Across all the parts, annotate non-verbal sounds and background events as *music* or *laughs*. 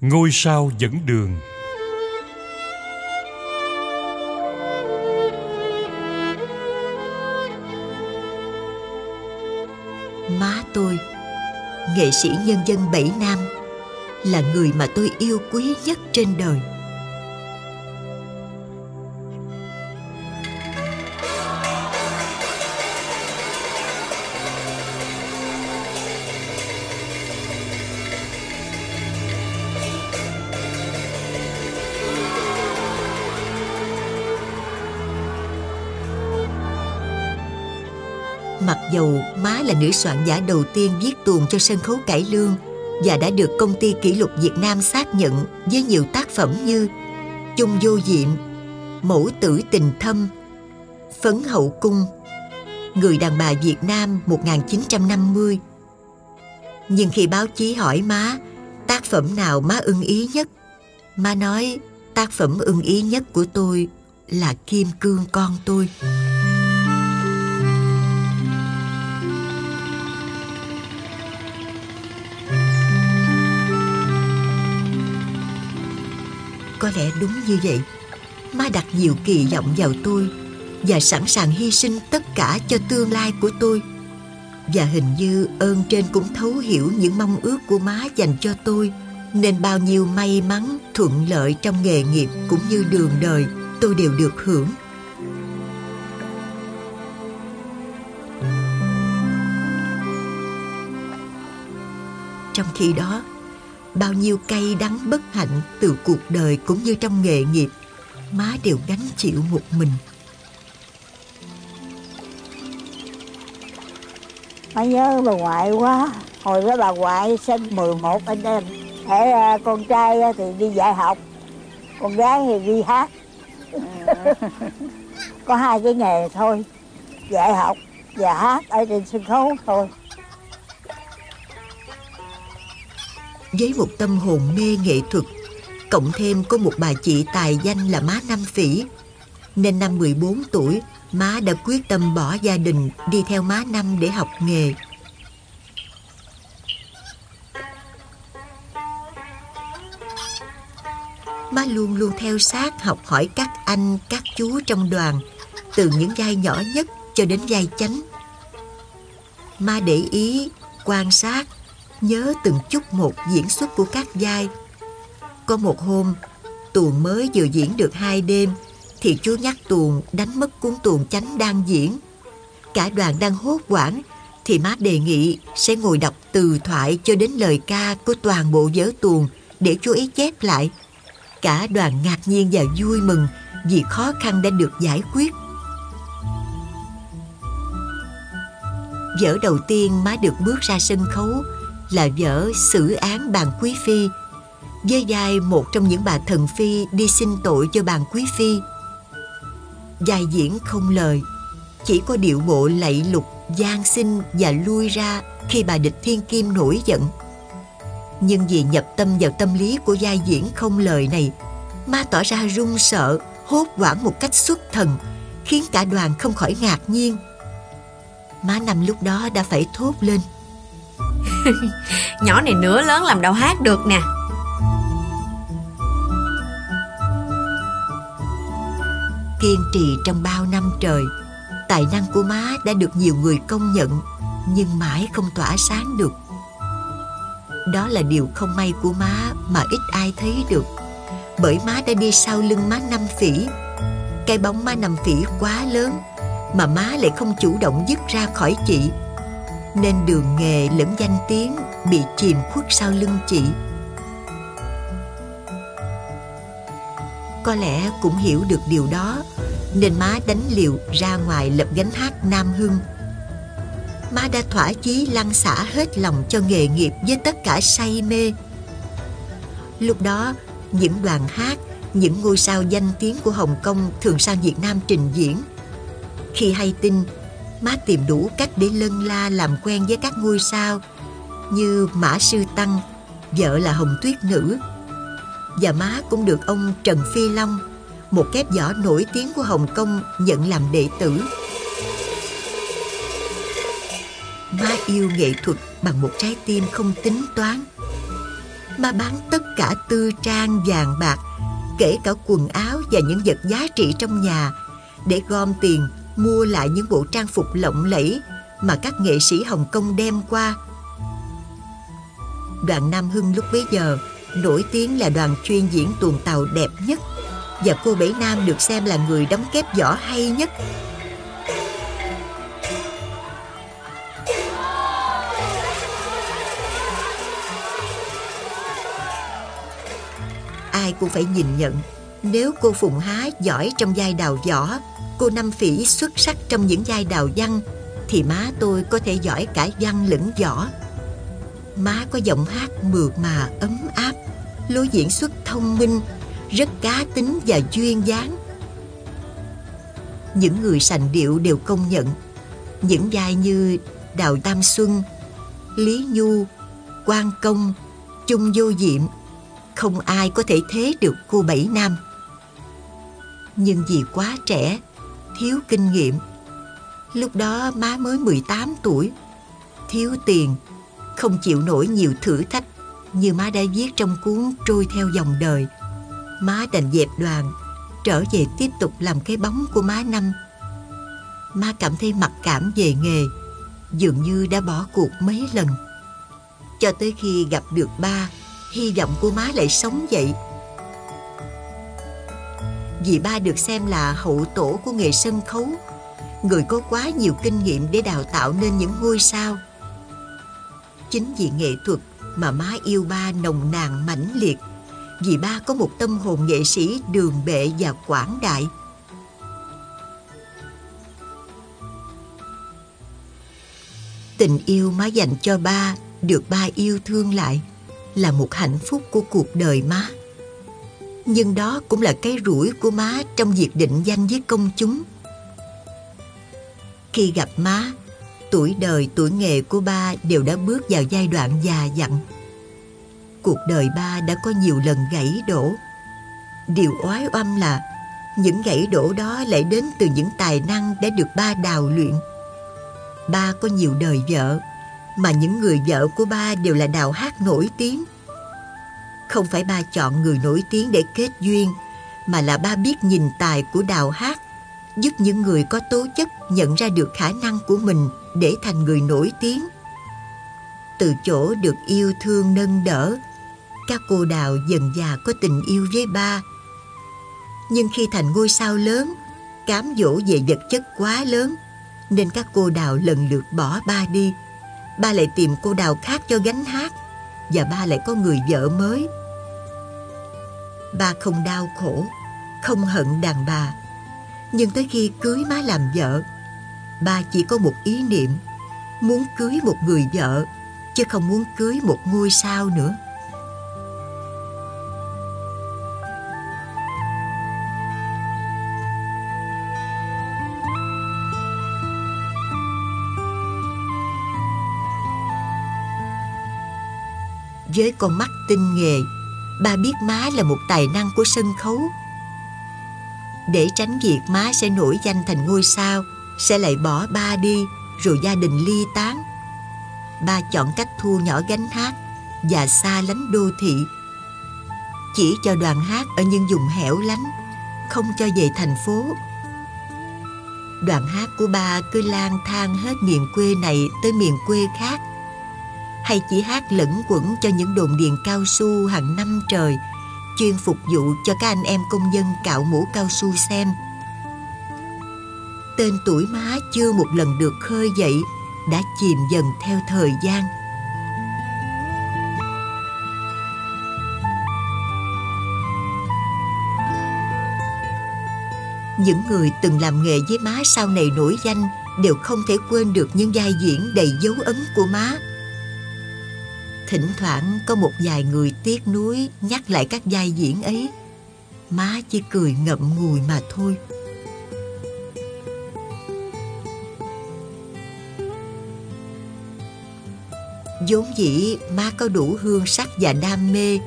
Ngôi sao dẫn đường. Má tôi, Nghệ sĩ nhân dân Bảy Nam, Là người mà tôi yêu quý nhất trên đời. Đầu, má là nữ soạn giả đầu tiên viết tuồng cho sân khấu cải lương và đã được công ty kỷ lục Việt Nam xác nhận với nhiều tác phẩm như Chung vô diệm, Mẫu tử tình thâm, Phấn hậu cung, Người đàn bà Việt Nam 1950. Nhưng khi báo chí hỏi má tác phẩm nào má ưng ý nhất, má nói tác phẩm ưng ý nhất của tôi là Kim Cương con tôi. Có lẽ đúng như vậy. Má đặt nhiều kỳ vọng vào tôi Và sẵn sàng hy sinh tất cả cho tương lai của tôi. Và hình như ơn trên cũng thấu hiểu những mong ước của má dành cho tôi Nên bao nhiêu may mắn, thuận lợi trong nghề nghiệp cũng như đường đời Tôi đều được hưởng. Trong khi đó bao nhiêu cay đắng bất hạnh từ cuộc đời cũng như trong nghề nghiệp má đều gánh chịu một mình. Má nhớ bà ngoại quá. Hồi đó bà ngoại sinh 11 anh em. Để à, con trai thì đi dạy học. Con gái thì đi hát. *laughs* Có hai cái nghề thôi dạy học và hát ở trên sân khấu thôi với một tâm hồn mê nghệ thuật. Cộng thêm có một bà chị tài danh là má Năm Phỉ. Nên năm 14 tuổi, má đã quyết tâm bỏ gia đình đi theo má Năm để học nghề. Má luôn luôn theo sát, học hỏi các anh, các chú trong đoàn, từ những vai nhỏ nhất cho đến vai chánh. Má để ý, quan sát nhớ từng chút một diễn xuất của các vai. Có một hôm, tuồng mới vừa diễn được hai đêm, thì chú nhắc tuồng đánh mất cuốn tuồng chánh đang diễn. Cả đoàn đang hốt quảng, thì má đề nghị sẽ ngồi đọc từ thoại cho đến lời ca của toàn bộ vở tuồng để chú ý chép lại. Cả đoàn ngạc nhiên và vui mừng vì khó khăn đã được giải quyết. Vở đầu tiên má được bước ra sân khấu là vở xử án bàn quý phi. Với vai một trong những bà thần phi đi xin tội cho bàn quý phi. Dài diễn không lời, chỉ có điệu bộ lạy lục, gian sinh và lui ra khi bà địch thiên kim nổi giận. Nhưng vì nhập tâm vào tâm lý của giai diễn không lời này, ma tỏ ra run sợ, hốt hoảng một cách xuất thần, khiến cả đoàn không khỏi ngạc nhiên. Má năm lúc đó đã phải thốt lên. *laughs* Nhỏ này nửa lớn làm đâu hát được nè. Kiên trì trong bao năm trời, Tài năng của má đã được nhiều người công nhận, Nhưng mãi không tỏa sáng được. Đó là điều không may của má mà ít ai thấy được. Bởi má đã đi sau lưng má năm phỉ. Cái bóng má năm phỉ quá lớn Mà má lại không chủ động dứt ra khỏi chị nên đường nghề lẫn danh tiếng bị chìm khuất sau lưng chị. Có lẽ cũng hiểu được điều đó, nên má đánh liều ra ngoài lập gánh hát nam hưng. Má đã thỏa chí lăn xả hết lòng cho nghề nghiệp với tất cả say mê. Lúc đó, những đoàn hát, những ngôi sao danh tiếng của hồng kông thường sang việt nam trình diễn. Khi hay tin má tìm đủ cách để lân la làm quen với các ngôi sao như Mã Sư Tăng, vợ là Hồng Tuyết Nữ. Và má cũng được ông Trần Phi Long, một kép võ nổi tiếng của Hồng Kông nhận làm đệ tử. Má yêu nghệ thuật bằng một trái tim không tính toán. Má bán tất cả tư trang vàng bạc Kể cả quần áo và những vật giá trị trong nhà Để gom tiền mua lại những bộ trang phục lộng lẫy Mà các nghệ sĩ Hồng Kông đem qua Đoàn Nam Hưng lúc bấy giờ nổi tiếng là đoàn chuyên diễn tuồng tàu đẹp nhất và cô Bảy Nam được xem là người đóng kép võ hay nhất. Ai cũng phải nhìn nhận nếu cô Phùng Há giỏi trong vai đào võ, cô Năm Phỉ xuất sắc trong những vai đào văn, thì má tôi có thể giỏi cả văn lẫn võ. Má có giọng hát mượt mà ấm áp, lối diễn xuất thông minh, rất cá tính và duyên dáng. Những người sành điệu đều công nhận những vai như Đào Tam Xuân, Lý Nhu, Quan Công, Chung Vô Diệm không ai có thể thế được cô Bảy Nam. Nhưng vì quá trẻ, thiếu kinh nghiệm, lúc đó má mới 18 tuổi, thiếu tiền, không chịu nổi nhiều thử thách như má đã viết trong cuốn Trôi theo dòng đời. Má đành dẹp đoàn, trở về tiếp tục làm cái bóng của má năm. Má cảm thấy mặc cảm về nghề, dường như đã bỏ cuộc mấy lần. Cho tới khi gặp được ba, hy vọng của má lại sống dậy. Vì ba được xem là hậu tổ của nghề sân khấu, người có quá nhiều kinh nghiệm để đào tạo nên những ngôi sao. Chính vì nghệ thuật mà má yêu ba nồng nàn mãnh liệt vì ba có một tâm hồn nghệ sĩ đường bệ và quảng đại. Tình yêu má dành cho ba được ba yêu thương lại là một hạnh phúc của cuộc đời má. Nhưng đó cũng là cái rủi của má trong việc định danh với công chúng. Khi gặp má, tuổi đời tuổi nghề của ba đều đã bước vào giai đoạn già dặn. Cuộc đời ba đã có nhiều lần gãy đổ. Điều oái oăm là những gãy đổ đó lại đến từ những tài năng đã được ba đào luyện. Ba có nhiều đời vợ mà những người vợ của ba đều là đào hát nổi tiếng không phải ba chọn người nổi tiếng để kết duyên, mà là ba biết nhìn tài của đào hát, giúp những người có tố chất nhận ra được khả năng của mình để thành người nổi tiếng. Từ chỗ được yêu thương nâng đỡ, các cô đào dần già có tình yêu với ba. Nhưng khi thành ngôi sao lớn, cám dỗ về vật chất quá lớn, nên các cô đào lần lượt bỏ ba đi. Ba lại tìm cô đào khác cho gánh hát, và ba lại có người vợ mới ba không đau khổ, không hận đàn bà. Nhưng tới khi cưới má làm vợ ba chỉ có một ý niệm, muốn cưới một người vợ, chứ không muốn cưới một ngôi sao nữa. Với con mắt tinh nghề ba biết má là một tài năng của sân khấu. Để tránh việc má sẽ nổi danh thành ngôi sao, sẽ lại bỏ ba đi, rồi gia đình ly tán. Ba chọn cách thu nhỏ gánh hát và xa lánh đô thị. Chỉ cho đoàn hát ở những vùng hẻo lánh, không cho về thành phố. Đoàn hát của ba cứ lang thang hết miền quê này tới miền quê khác hay chỉ hát lẫn quẩn cho những đồn điền cao su hàng năm trời, chuyên phục vụ cho các anh em công nhân cạo mũ cao su xem. Tên tuổi má chưa một lần được khơi dậy, đã chìm dần theo thời gian. Những người từng làm nghề với má sau này nổi danh đều không thể quên được những vai diễn đầy dấu ấn của má thỉnh thoảng có một vài người tiếc nuối nhắc lại các vai diễn ấy. Má chỉ cười ngậm ngùi mà thôi. Vốn dĩ, má có đủ hương sắc và đam mê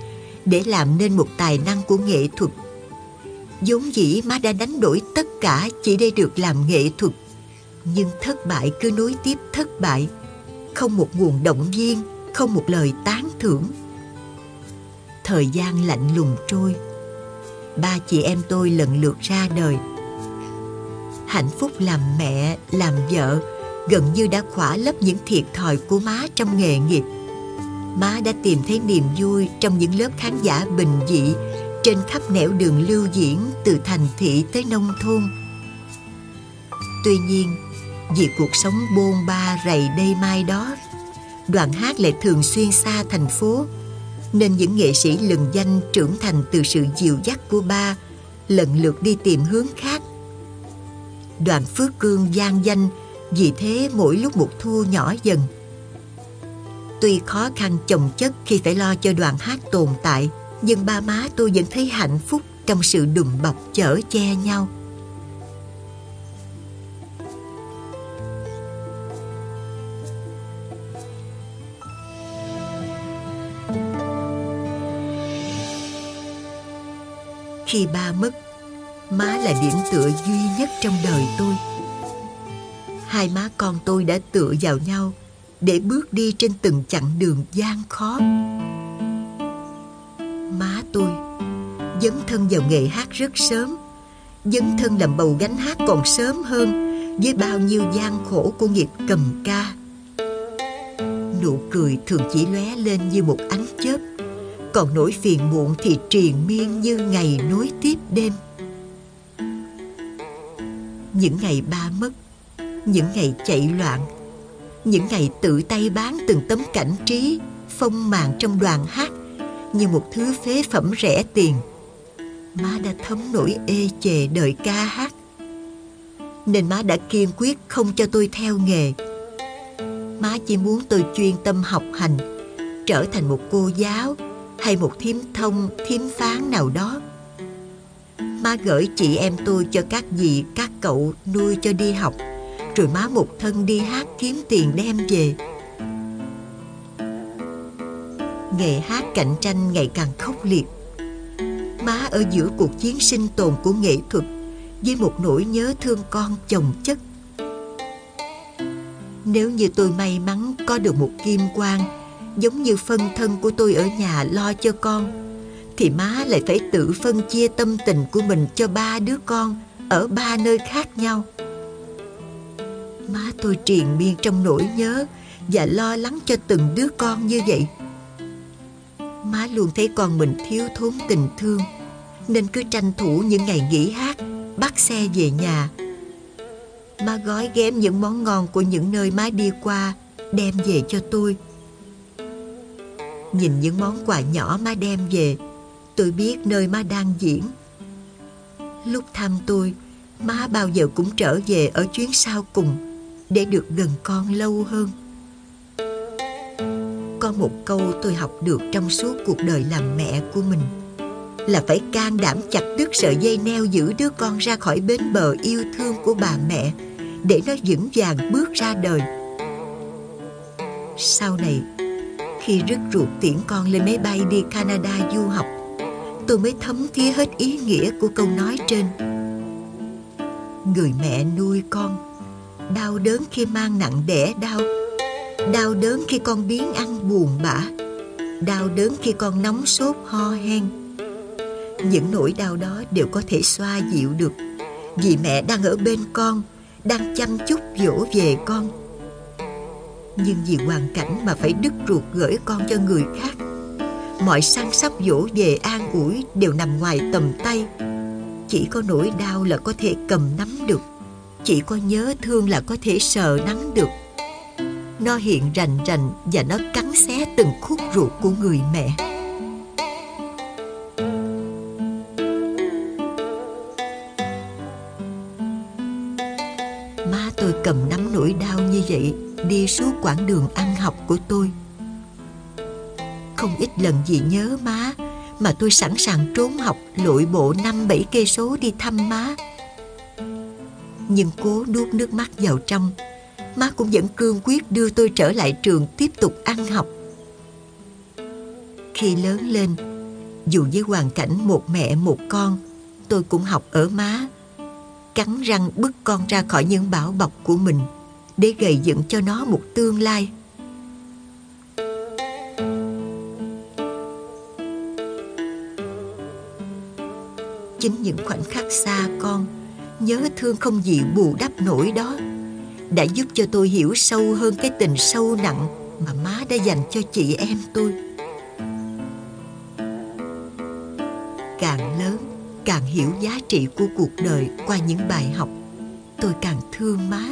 để làm nên một tài năng của nghệ thuật. Vốn dĩ, má đã đánh đổi tất cả chỉ để được làm nghệ thuật. Nhưng thất bại cứ nối tiếp thất bại, không một nguồn động viên không một lời tán thưởng. Thời gian lạnh lùng trôi. Ba chị em tôi lần lượt ra đời. Hạnh phúc làm mẹ, làm vợ, gần như đã khỏa lấp những thiệt thòi của má trong nghề nghiệp. Má đã tìm thấy niềm vui trong những lớp khán giả bình dị trên khắp nẻo đường lưu diễn từ thành thị tới nông thôn. Tuy nhiên, vì cuộc sống bôn ba rầy đây mai đó đoàn hát lại thường xuyên xa thành phố, nên những nghệ sĩ lừng danh trưởng thành từ sự dìu dắt của ba lần lượt đi tìm hướng khác. Đoàn phước cương gian danh, vì thế mỗi lúc một thua nhỏ dần. Tuy khó khăn chồng chất khi phải lo cho đoàn hát tồn tại, nhưng ba má tôi vẫn thấy hạnh phúc trong sự đùm bọc chở che nhau. Khi ba mất, má là điểm tựa duy nhất trong đời tôi. Hai má con tôi đã tựa vào nhau để bước đi trên từng chặng đường gian khó. Má tôi dấn thân vào nghề hát rất sớm, dấn thân làm bầu gánh hát còn sớm hơn với bao nhiêu gian khổ của nghiệp cầm ca. Nụ cười thường chỉ lóe lên như một ánh chớp còn nỗi phiền muộn thì triền miên như ngày nối tiếp đêm. Những ngày ba mất, những ngày chạy loạn, những ngày tự tay bán từng tấm cảnh trí phong màn trong đoàn hát như một thứ phế phẩm rẻ tiền. Má đã thấm nỗi ê chề đời ca hát, nên má đã kiên quyết không cho tôi theo nghề. Má chỉ muốn tôi chuyên tâm học hành, trở thành một cô giáo hay một thiếm thông, thiếm phán nào đó. Má gửi chị em tôi cho các dì, các cậu nuôi cho đi học, rồi má một thân đi hát kiếm tiền đem về. Nghề hát cạnh tranh ngày càng khốc liệt. Má ở giữa cuộc chiến sinh tồn của nghệ thuật với một nỗi nhớ thương con chồng chất. Nếu như tôi may mắn có được một kim quang giống như phân thân của tôi ở nhà lo cho con. Thì má lại phải tự phân chia tâm tình của mình cho ba đứa con ở ba nơi khác nhau. Má tôi triền miên trong nỗi nhớ và lo lắng cho từng đứa con như vậy. Má luôn thấy con mình thiếu thốn tình thương, nên cứ tranh thủ những ngày nghỉ hát, bắt xe về nhà. Má gói ghém những món ngon của những nơi má đi qua, đem về cho tôi. Nhìn những món quà nhỏ má đem về. Tôi biết nơi má đang diễn. Lúc thăm tôi Má bao giờ cũng trở về ở chuyến sau cùng Để được gần con lâu hơn. Có một câu tôi học được trong suốt cuộc đời làm mẹ của mình, Là phải can đảm chặt đứt sợi dây neo giữ đứa con ra khỏi bến bờ yêu thương của bà mẹ Để nó vững vàng bước ra đời. Sau này khi rứt ruột tiễn con lên máy bay đi Canada du học. Tôi mới thấm thía hết ý nghĩa của câu nói trên. Người mẹ nuôi con, đau đớn khi mang nặng đẻ đau đau đớn khi con biến ăn buồn bã, đau đớn khi con nóng sốt ho hen. Những nỗi đau đó đều có thể xoa dịu được, vì mẹ đang ở bên con, đang chăm chút dỗ về con nhưng vì hoàn cảnh mà phải đứt ruột gửi con cho người khác. Mọi săn sóc dỗ về an ủi đều nằm ngoài tầm tay. Chỉ có nỗi đau là có thể cầm nắm được. Chỉ có nhớ thương là có thể sờ nắm được. Nó hiện rành rành và nó cắn xé từng khúc ruột của người mẹ. Má tôi cầm nắm nỗi đau như vậy đi suốt quãng đường ăn học của tôi. Không ít lần vì nhớ má mà tôi sẵn sàng trốn học lội bộ năm bảy cây số đi thăm má. Nhưng cố nuốt nước mắt vào trong, má cũng vẫn cương quyết đưa tôi trở lại trường tiếp tục ăn học. Khi lớn lên, dù với hoàn cảnh một mẹ một con, tôi cũng học ở má, cắn răng bức con ra khỏi những bảo bọc của mình để gầy dựng cho nó một tương lai. Chính những khoảnh khắc xa con, Nhớ thương không gì bù đắp nổi đó, Đã giúp cho tôi hiểu sâu hơn cái tình sâu nặng Mà má đã dành cho chị em tôi. Càng lớn, Càng hiểu giá trị của cuộc đời Qua những bài học, Tôi càng thương má.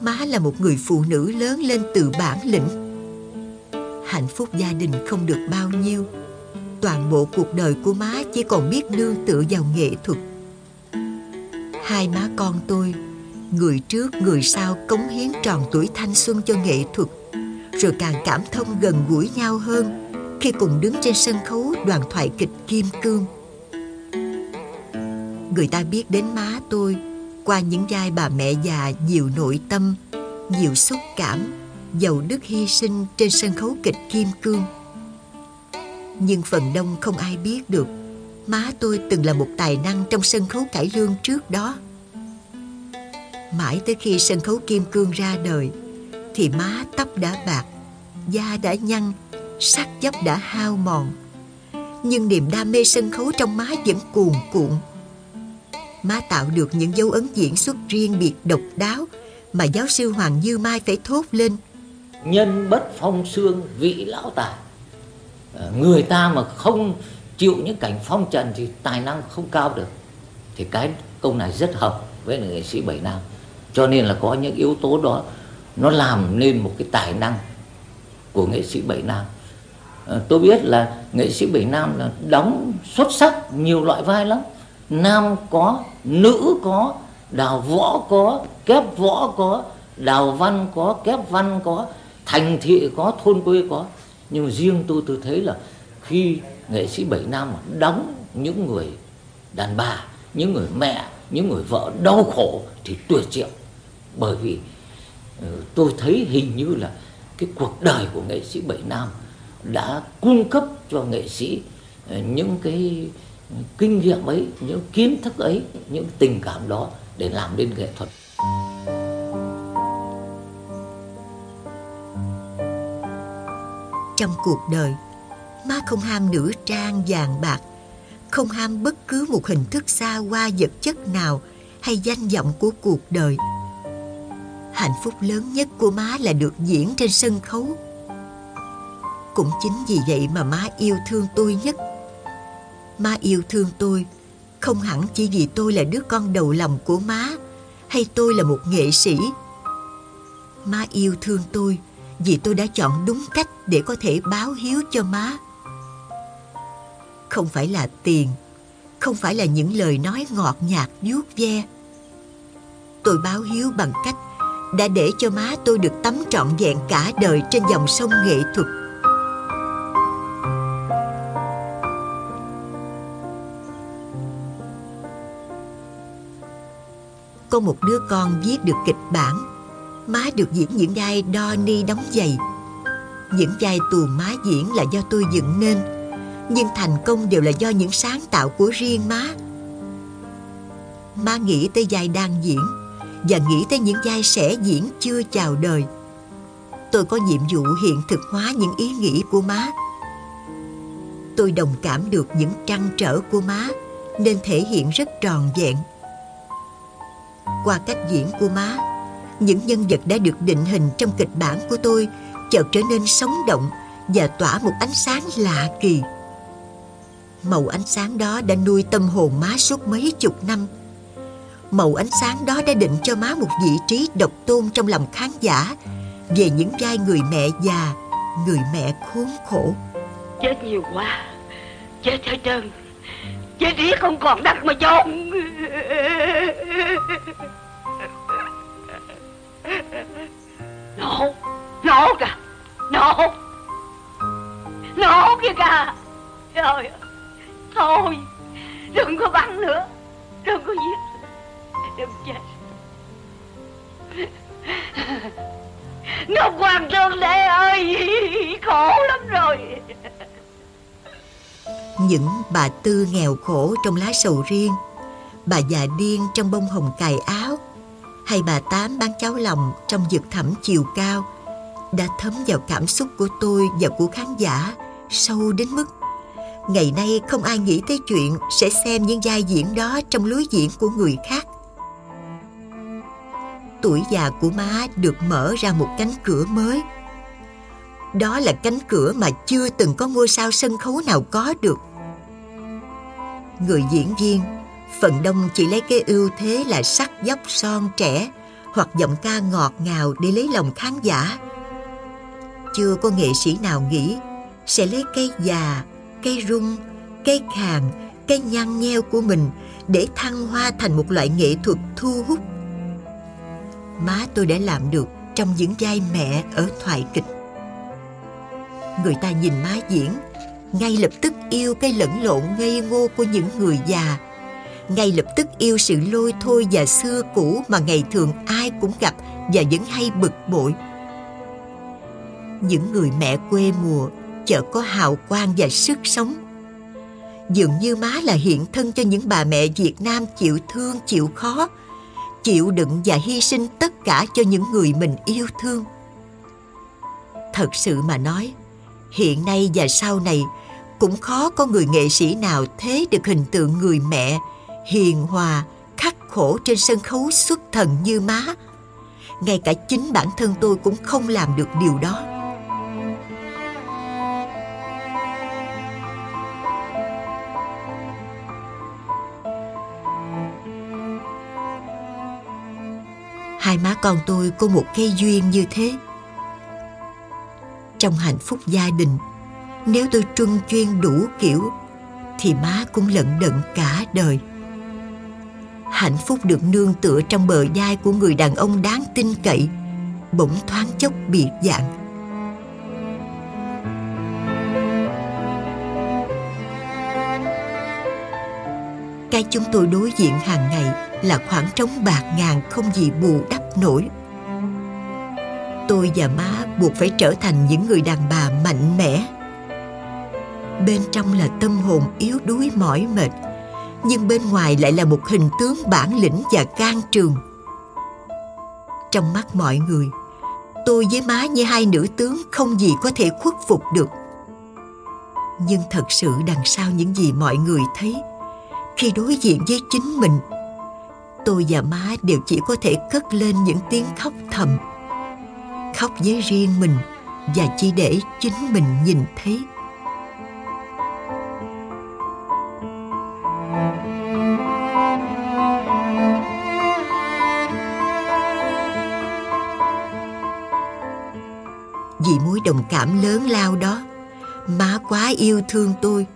Má là một người phụ nữ lớn lên từ bản lĩnh. Hạnh phúc gia đình không được bao nhiêu. Toàn bộ cuộc đời của má chỉ còn biết nương tựa vào nghệ thuật. Hai má con tôi, Người trước, người sau cống hiến tròn tuổi thanh xuân cho nghệ thuật, Rồi càng cảm thông gần gũi nhau hơn Khi cùng đứng trên sân khấu đoàn thoại kịch Kim Cương. Người ta biết đến má tôi qua những vai bà mẹ già nhiều nội tâm, nhiều xúc cảm, giàu đức hy sinh trên sân khấu kịch Kim Cương. Nhưng phần đông không ai biết được má tôi từng là một tài năng trong sân khấu cải lương trước đó. Mãi tới khi sân khấu Kim Cương ra đời thì má tóc đã bạc, da đã nhăn, sắc dốc đã hao mòn. Nhưng niềm đam mê sân khấu trong má vẫn cuồn cuộn má tạo được những dấu ấn diễn xuất riêng biệt độc đáo mà giáo sư Hoàng Như Mai phải thốt lên. Nhân bất phong xương vị lão tài. Ờ, người ta mà không chịu những cảnh phong trần thì tài năng không cao được. Thì cái câu này rất hợp với nghệ sĩ Bảy Nam. Cho nên là có những yếu tố đó, nó làm nên một cái tài năng của nghệ sĩ Bảy Nam. Ờ, tôi biết là nghệ sĩ Bảy Nam là đóng xuất sắc nhiều loại vai lắm nam có, nữ có, đào võ có, kép võ có, đào văn có, kép văn có, thành thị có, thôn quê có. Nhưng mà riêng tôi tôi thấy là khi nghệ sĩ bảy nam mà đóng những người đàn bà, những người mẹ, những người vợ đau khổ thì tuyệt diệu. Bởi vì ờ, tôi thấy hình như là cái cuộc đời của nghệ sĩ bảy nam đã cung cấp cho nghệ sĩ ờ, những cái kinh nghiệm ấy, những kiến thức ấy, những tình cảm đó để làm nên nghệ thuật. Trong cuộc đời, má không ham nữ trang vàng bạc, không ham bất cứ một hình thức xa hoa vật chất nào hay danh vọng của cuộc đời. Hạnh phúc lớn nhất của má là được diễn trên sân khấu. Cũng chính vì vậy mà má yêu thương tôi nhất. Má yêu thương tôi. Không hẳn chỉ vì tôi là đứa con đầu lòng của má, Hay tôi là một nghệ sĩ. Má yêu thương tôi Vì tôi đã chọn đúng cách để có thể báo hiếu cho má. Không phải là tiền, Không phải là những lời nói ngọt nhạt vuốt ve. Tôi báo hiếu bằng cách đã để cho má tôi được tắm trọn vẹn cả đời trên dòng sông nghệ thuật. Có một đứa con viết được kịch bản. Má được diễn những vai đo ni đóng giày. Những vai tù má diễn là do tôi dựng nên, nhưng thành công đều là do những sáng tạo của riêng má. Má nghĩ tới vai đang diễn và nghĩ tới những vai sẽ diễn chưa chào đời. Tôi có nhiệm vụ hiện thực hóa những ý nghĩ của má. Tôi đồng cảm được những trăn trở của má nên thể hiện rất tròn vẹn qua cách diễn của má. Những nhân vật đã được định hình trong kịch bản của tôi chợt trở nên sống động và tỏa một ánh sáng lạ kỳ. Màu ánh sáng đó đã nuôi tâm hồn má suốt mấy chục năm. Màu ánh sáng đó đã định cho má một vị trí độc tôn trong lòng khán giả về những vai người mẹ già, người mẹ khốn khổ. Chết nhiều quá. Chết hết trơn chết riết không còn đất mà chôn nổ nổ kìa nổ nổ kìa kìa. Trời thôi, đừng có bắn nữa. Đừng có giết. Đừng chết. Ngọc hoàng thương lệ ơi, khổ lắm rồi những bà tư nghèo khổ trong lá sầu riêng, bà già điên trong bông hồng cài áo, hay bà tám bán cháo lòng trong vực thẳm chiều cao, đã thấm vào cảm xúc của tôi và của khán giả sâu đến mức Ngày nay không ai nghĩ tới chuyện sẽ xem những vai diễn đó trong lối diễn của người khác. Tuổi già của má được mở ra một cánh cửa mới. Đó là cánh cửa mà chưa từng có ngôi sao sân khấu nào có được. Người diễn viên, phần đông chỉ lấy cái ưu thế là sắc dốc son trẻ hoặc giọng ca ngọt ngào để lấy lòng khán giả. Chưa có nghệ sĩ nào nghĩ sẽ lấy cây già, cây rung, cây khàn, cây nhăn nheo của mình để thăng hoa thành một loại nghệ thuật thu hút. Má tôi đã làm được trong những vai mẹ ở thoại kịch. Người ta nhìn má diễn, ngay lập tức yêu cái lẫn lộn ngây ngô của những người già ngay lập tức yêu sự lôi thôi và xưa cũ mà ngày thường ai cũng gặp và vẫn hay bực bội. Những người mẹ quê mùa chợ có hào quang và sức sống. Dường như má là hiện thân cho những bà mẹ Việt Nam chịu thương, chịu khó, chịu đựng và hy sinh tất cả cho những người mình yêu thương. Thật sự mà nói, hiện nay và sau này cũng khó có người nghệ sĩ nào thế được hình tượng người mẹ hiền hòa, khắc khổ trên sân khấu xuất thần như má. Ngay cả chính bản thân tôi cũng không làm được điều đó. Hai má con tôi có một cây duyên như thế. Trong hạnh phúc gia đình, nếu tôi truân chuyên đủ kiểu, thì má cũng lận đận cả đời. Hạnh phúc được nương tựa trong bờ vai của người đàn ông đáng tin cậy bỗng thoáng chốc biệt dạng cái chúng tôi đối diện hàng ngày là khoảng trống bạc ngàn không gì bù đắp nổi tôi và má buộc phải trở thành những người đàn bà mạnh mẽ. Bên trong là tâm hồn yếu đuối mỏi mệt, nhưng bên ngoài lại là một hình tướng bản lĩnh và can trường. Trong mắt mọi người, tôi với má như hai nữ tướng không gì có thể khuất phục được. Nhưng thật sự đằng sau những gì mọi người thấy, khi đối diện với chính mình, tôi và má đều chỉ có thể cất lên những tiếng khóc thầm khóc với riêng mình và chỉ để chính mình nhìn thấy. Vì mối đồng cảm lớn lao đó, má quá yêu thương tôi,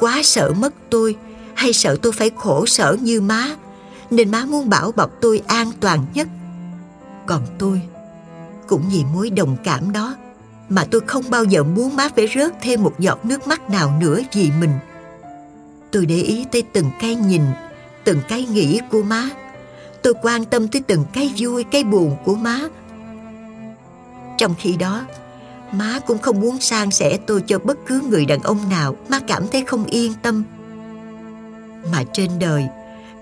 quá sợ mất tôi hay sợ tôi phải khổ sở như má, nên má muốn bảo bọc tôi an toàn nhất. Còn tôi cũng vì mối đồng cảm đó mà tôi không bao giờ muốn má phải rớt thêm một giọt nước mắt nào nữa vì mình. Tôi để ý tới từng cái nhìn, từng cái nghĩ của má. Tôi quan tâm tới từng cái vui, cái buồn của má. Trong khi đó, má cũng không muốn san sẻ tôi cho bất cứ người đàn ông nào. Má cảm thấy không yên tâm. Mà trên đời,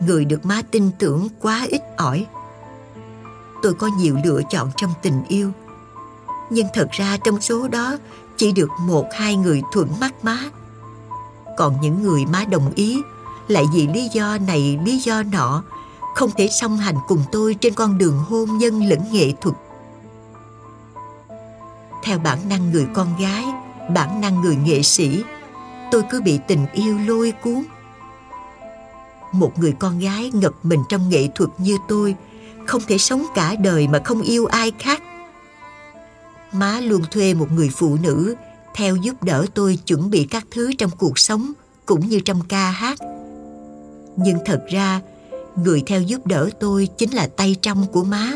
người được má tin tưởng quá ít ỏi tôi có nhiều lựa chọn trong tình yêu. Nhưng thật ra trong số đó, chỉ được một hai người thuận mắt má. Còn những người má đồng ý, lại vì lý do này, lý do nọ, không thể song hành cùng tôi trên con đường hôn nhân lẫn nghệ thuật. Theo bản năng người con gái, bản năng người nghệ sĩ, tôi cứ bị tình yêu lôi cuốn. Một người con gái ngập mình trong nghệ thuật như tôi không thể sống cả đời mà không yêu ai khác. Má luôn thuê một người phụ nữ theo giúp đỡ tôi chuẩn bị các thứ trong cuộc sống cũng như trong ca hát. Nhưng thật ra, người theo giúp đỡ tôi chính là tay trong của má.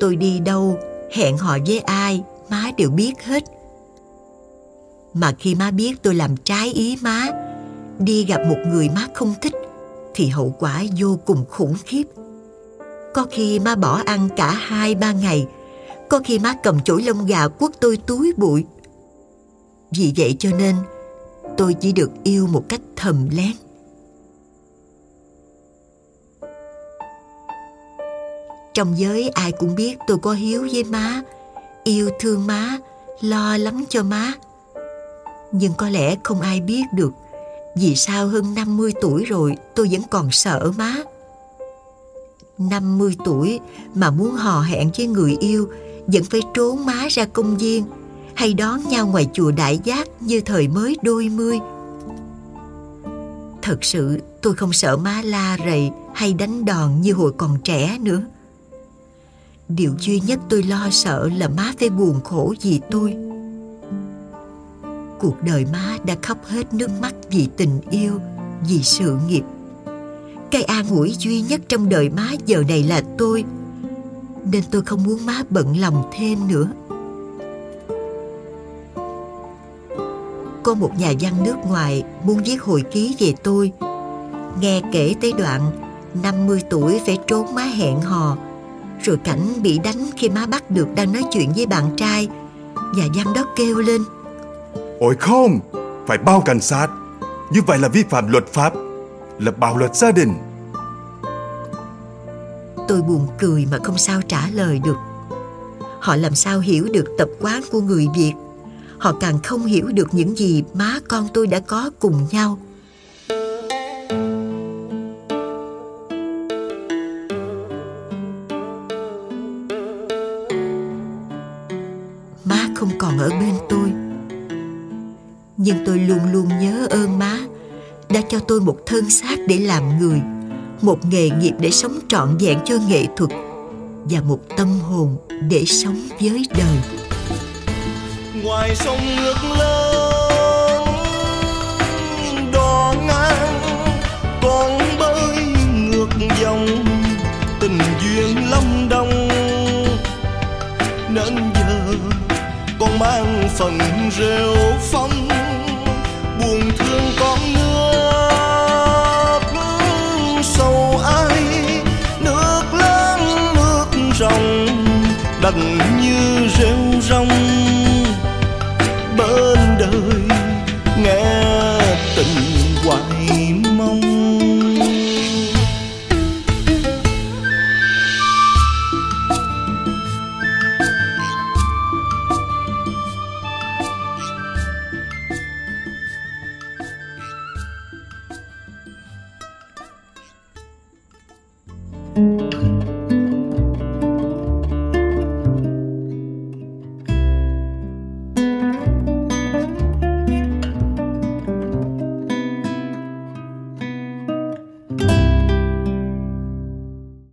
Tôi đi đâu, hẹn hò với ai, má đều biết hết. Mà khi má biết tôi làm trái ý má, đi gặp một người má không thích thì hậu quả vô cùng khủng khiếp có khi má bỏ ăn cả hai ba ngày có khi má cầm chổi lông gà quất tôi túi bụi vì vậy cho nên tôi chỉ được yêu một cách thầm lén Trong giới ai cũng biết tôi có hiếu với má, yêu thương má, lo lắng cho má. Nhưng có lẽ không ai biết được vì sao hơn 50 tuổi rồi tôi vẫn còn sợ má. 50 tuổi mà muốn hò hẹn với người yêu vẫn phải trốn má ra công viên hay đón nhau ngoài chùa Đại Giác như thời mới đôi mươi. Thật sự tôi không sợ má la rầy hay đánh đòn như hồi còn trẻ nữa. Điều duy nhất tôi lo sợ là má phải buồn khổ vì tôi. Cuộc đời má đã khóc hết nước mắt vì tình yêu, vì sự nghiệp. Cái an ủi duy nhất trong đời má giờ này là tôi, nên tôi không muốn má bận lòng thêm nữa. Có một nhà văn nước ngoài muốn viết hồi ký về tôi. Nghe kể tới đoạn 50 tuổi phải trốn má hẹn hò, rồi cảnh bị đánh khi má bắt được đang nói chuyện với bạn trai. Nhà văn đó kêu lên. Ôi không, phải bao cảnh sát. Như vậy là vi phạm luật pháp, là bạo lực gia đình. Tôi buồn cười mà không sao trả lời được. Họ làm sao hiểu được tập quán của người Việt họ càng không hiểu được những gì má con tôi đã có cùng nhau để làm người, một nghề nghiệp để sống trọn vẹn cho nghệ thuật và một tâm hồn để sống với đời. Ngoài sông nước lớn, đò ngang, con bơi ngược dòng, tình duyên lâm đông nên giờ, con mang phần rêu phong